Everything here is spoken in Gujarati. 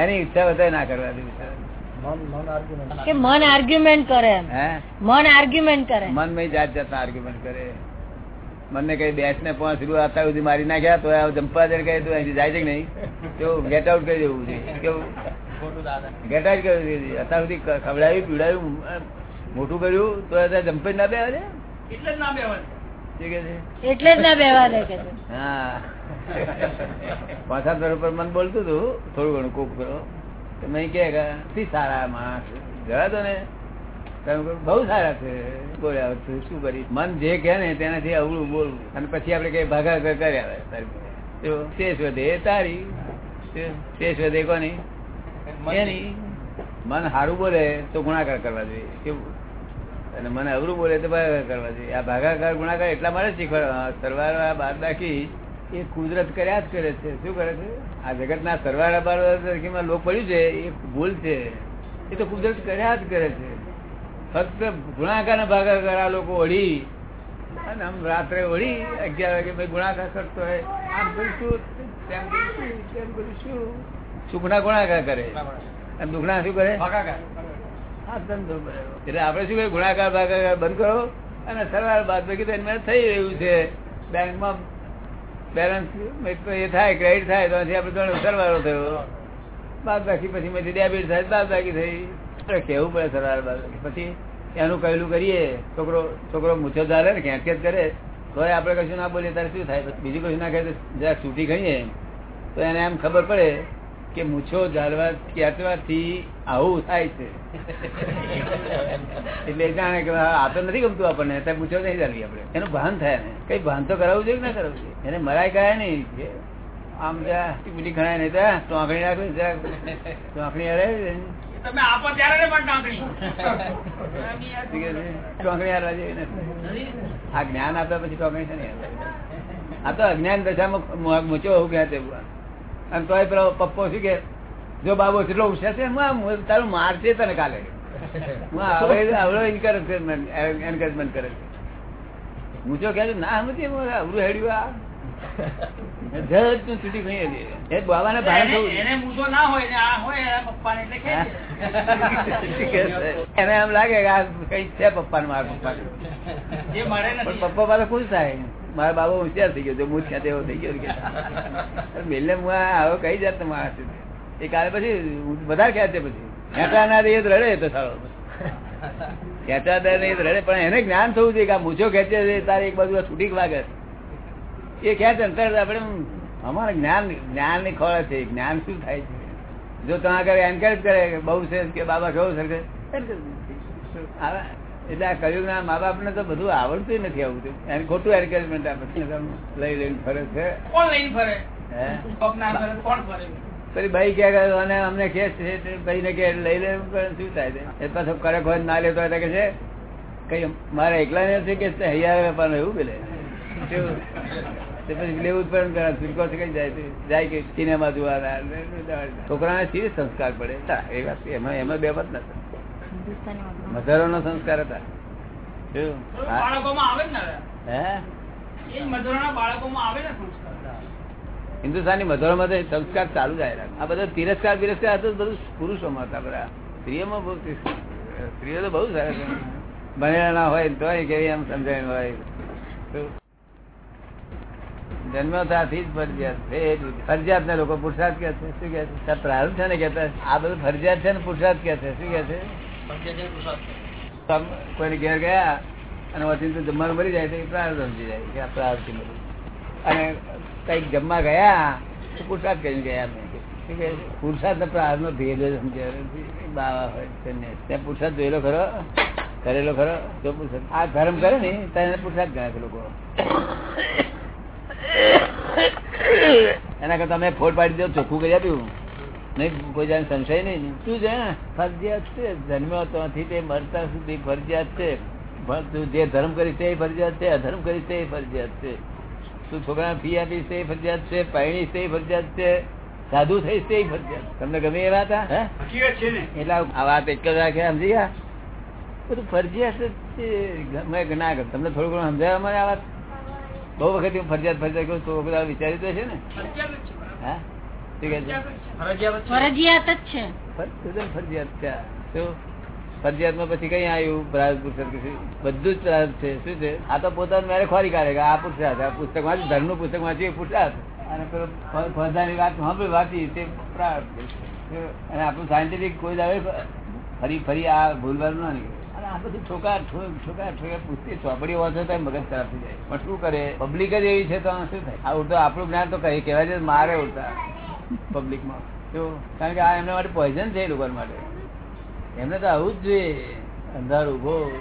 એની ઈચ્છા વધારે ના કરવા દેવી કે મન આર્ગ્યુમેન્ટ કરે મન આર્ગ્યુમેન્ટ કરે. મનમાં જાત જાતના આર્ગ્યુમેન્ટ કરે. મને કઈ બેસ ને પાંચ રૂપિયા અત્યાર સુધી મારી નાખ્યા તો જંપા જઈને કહે તો અહીંથી જાય છે કે નહીં? કેવું ગેટ આઉટ કરી દેવું છે. કેવું ગેટ આઉટ કરી દીધું અત્યાર સુધી ખવડાવ્યું પીવડાવ્યું મોટું કર્યું તો અત્યારે જંપે ના બે આવે એટલે જ ના બેવા શું કે છે? એટલે જ ના બેવા દે હા. પાછા પર ઉપર મન બોલતું હતું થોડું ઘણું કોક કરો. નહીં કે સારા માણસ? જરા તો ને. બહુ સારા છે. બોલ્યા શું કરી મન જે કે ને તેનાથી અવળું બોલવું અને પછી આપડે કઈ ભાગા કર્યા શેષ તારી શેષ કોની? એની. મન સારું બોલે તો ગુણાકાર કરવા જોઈએ. કેવું? અને મને અવરું બોલે તો ભાગાકાર કરવા જોઈએ. આ ભાગાકાર ગુણાકાર એટલા માટે શીખવાડ સરવાળા બાદ બાકી એ કુદરત કર્યા જ કરે છે. શું કરે છે? આ જગતના સરવાળા બાદ લોક પડ્યું છે એ ભૂલ છે. એ તો કુદરત કર્યા જ કરે છે. ફક્ત ગુણાકાર ભાગાકાર આ લોકો વળી અને આમ રાત્રે વળી અગિયાર વાગે ભાઈ ગુણાકાર કરતો હોય. આમ કરીશું તેમ કરીશું તેમ કરીશું સુખના ગુણાકાર કરે. અને દુઃખના શું કરે? હા ધંધો બરાબર. એટલે આપણે શું કરીએ? ગુણાકાર ભાગાકાર બંધ કરો. અને સરવાળ બાદ બાકી તો એમને થઈ રહ્યું છે. બેંકમાં બેલેન્સ એ થાય ક્રેડિટ થાય, તો આપણે ઘણો સરવાળો થયો. બાદ બાકી પછી મેથી ડેબિટ થાય બાદ બાકી થઈ. કેવું પડે સરવાર બાદ પછી એનું કહેલું કરીએ, છોકરો છોકરો મૂછો ધારે ને ખેંચ ખેંચ કરે તો આપણે કશું ના બોલીએ, ત્યારે શું થાય? પછી બીજું કશું ના કહે જરાક જરા છૂટી ખાઈએ તો એને એમ ખબર પડે કે મૂછો ઝાડવા ખેંચવાથી આવું થાય છે. એટલે જાણે કે આ તો નથી ગમતું આપણને ત્યાં મૂછો નહીં ચાલવી આપણે. એનું ભાન થાય ને. કઈ ભાન તો કરાવવું જોઈએ ના કરાવવું જોઈએ? એને મરાય ગયા નહીં આમ જ્યાં બીજી ખણાય નહીં ત્યાં ટોંકણી રાખવી ટોંકણી અડે એ તમે આપો ત્યારે પણ ટાંકણી. ટોંકણી હારવા જેવી આ જ્ઞાન આપ્યા પછી ટોંકણી છે ને આ તો અજ્ઞાન દશામાં મૂચો હોવું ક્યાં છે? અને તો પેલો પપ્પો શું કે જો બાબુ એટલો હોશિયાર છે હું તારું મારશે તને કાલે. હું હવે આવડો એન્કરેજમેન્ટ એન્કરેજમેન્ટ કરે છે. હું જો કે ના સમજી હું હેડ્યું આ? એને ના ને એમ લાગે કે આ કઈ છે પપ્પા મારા પપ્પા પપ્પા પાસે ખુશ થાય. મારા બાબા હોશિયાર થઈ ગયો મૂછ એવો થઈ ગયો મેલે હું આવો કઈ જાત માણસ એ કાલે પછી વધારે ખેંચે પછી. ખેંચા ના રહીએ તો રડે તો સારો ખેંચા દે નહીં રડે પણ એને જ્ઞાન થવું જોઈએ કે આ મૂછો ખેંચે છે તારે એક બાજુ છૂટી વાગે એ ખેંચે અંતર આપણે અમારે જ્ઞાન જ્ઞાનની ખોળ છે જ્ઞાન શું થાય છે? જો તમે આગળ એન્કરેજ કરે કે બહુ છે કે બાબા કેવું છે આવે. એટલે આ કયું ના મા બાપ ને તો બધું આવડતું નથી આવું એને ખોટું એન્કરેજમેન્ટ આપે. લઈ લઈને ફરે છે. કોણ લઈને ફરે? પછી ભાઈ કે અને અમને કે છે ભાઈ ને કે લઈ લે શું થાય છે? એ પાછો કરે હોય ના લેતો હોય કે છે કઈ મારે એકલા ને છે કે હૈયા વેપાર એવું બોલે? પછી લેવું ને ઘણા છે કઈ જાય? જાય કે સિનેમા જોવાના. છોકરાને સી સંસ્કાર પડે? એ વાત એમાં એમાં બે વાત નથી. મધરો નો સંસ્કાર હતા. કેવું? હા. બાળકોમાં આવે જ ને હે? એ જ મજૂરોના બાળકોમાં આવે ને સંસ્કાર. હિન્દુસ્તાની મધોરમાં તો સંસ્કાર ચાલુ જ. આ બધા તિરસ્કાર બિરસ્કાર હતો બધું પુરુષોમાં હતા બધા. સ્ત્રીઓમાં બહુ સ્ત્રીઓ તો બહુ સારા છે. ભણેલા ના હોય તો કેવી એમ સમજાય હોય. જન્મ ત્યાંથી જ ફરજિયાત એ ફરજિયાત ને લોકો પુરુષાર્થ કે છે. શું કે છે? પ્રારંભ છે ને કેતા આ બધું ફરજિયાત છે ને પુરુષાર્થ કે છે? શું કે છે? કોઈને ઘેર ગયા અને વચ્ચે તો જમવાનું મળી જાય તો એ પ્રાર્થ સમજી જાય કે આ પ્રાર્થ મળ્યું અને કંઈક જમવા ગયા તો પુરસાદ કરીને ગયા છે? પુરુષાર્થ ને પ્રાર્થ નો ભેદ સમજાયો ત્યાં પુરસાદ જોયેલો ખરો? કરેલો ખરો? જો પુરસાદ. આ ધર્મ કરે ને એને પુરુષાર્થ ગણાય છે લોકો. એના કરતા અમે ફોટ પાડી દો ચોખ્ખું કરી આપ્યું. નહીં કોઈ જાણે સંશય નહીં. તું શું ફરજિયાત છે. જન્મ્યો ત્યાંથી તે મરતા સુધી ફરજિયાત છે. જે ધર્મ કરી તે ફરજિયાત છે અધર્મ કરી તે ફરજિયાત છે. તું છોકરા ફી આપીશ તે ફરજિયાત છે પાણી તે ફરજિયાત છે સાધુ થઈશ તે ફરજિયાત તમને ગમે એ વાત આ? હે? હકીકત છે એટલે આ વાત એક જ રાખે સમજી ગયા? બધું ફરજિયાત ગમે ના કર તમને થોડું ઘણું સમજાય મને આ વાત? બહુ વખત ફરજિયાત ફરજિયાત તો બધા વિચારી તો છે ને. હા? ફરજિયાત જ છે. ફરજિયાત છે. ફરજિયાતમાં પછી કઈ આવ્યું પ્રાર્થ પુસ્તક બધું જ પ્રાર્થ છે. શું છે? આ તો પોતાનું મેરે ખોરી કાઢે કે આ પુસ્તક આ પુસ્તક વાંચ્યું ધર્મનું પુસ્તક વાંચ્યું એ અને પેલો ફરજાની વાત સાંભળી વાંચી તે પ્રાર્થ અને આપણું સાયન્ટિફિક કોઈ આવે ફરી ફરી આ ભૂલવાનું ના નીકળે. અને આ બધું ઠોકા ઠોક ઠોકા પૂછતી ચોપડીઓ વાંચો તો મગજ ખરાબ થઈ જાય. પણ શું કરે? પબ્લિક જ એવી છે તો શું થાય? આ ઉલટું આપણું જ્ઞાન તો કહી કહેવાય છે મારે ઉલટા પબ્લિકમાં જો કારણ કે આ એમના માટે પોઈઝન છે એ લોકો માટે. એમને તો આવું જ જોઈએ. અંધારું ઊભો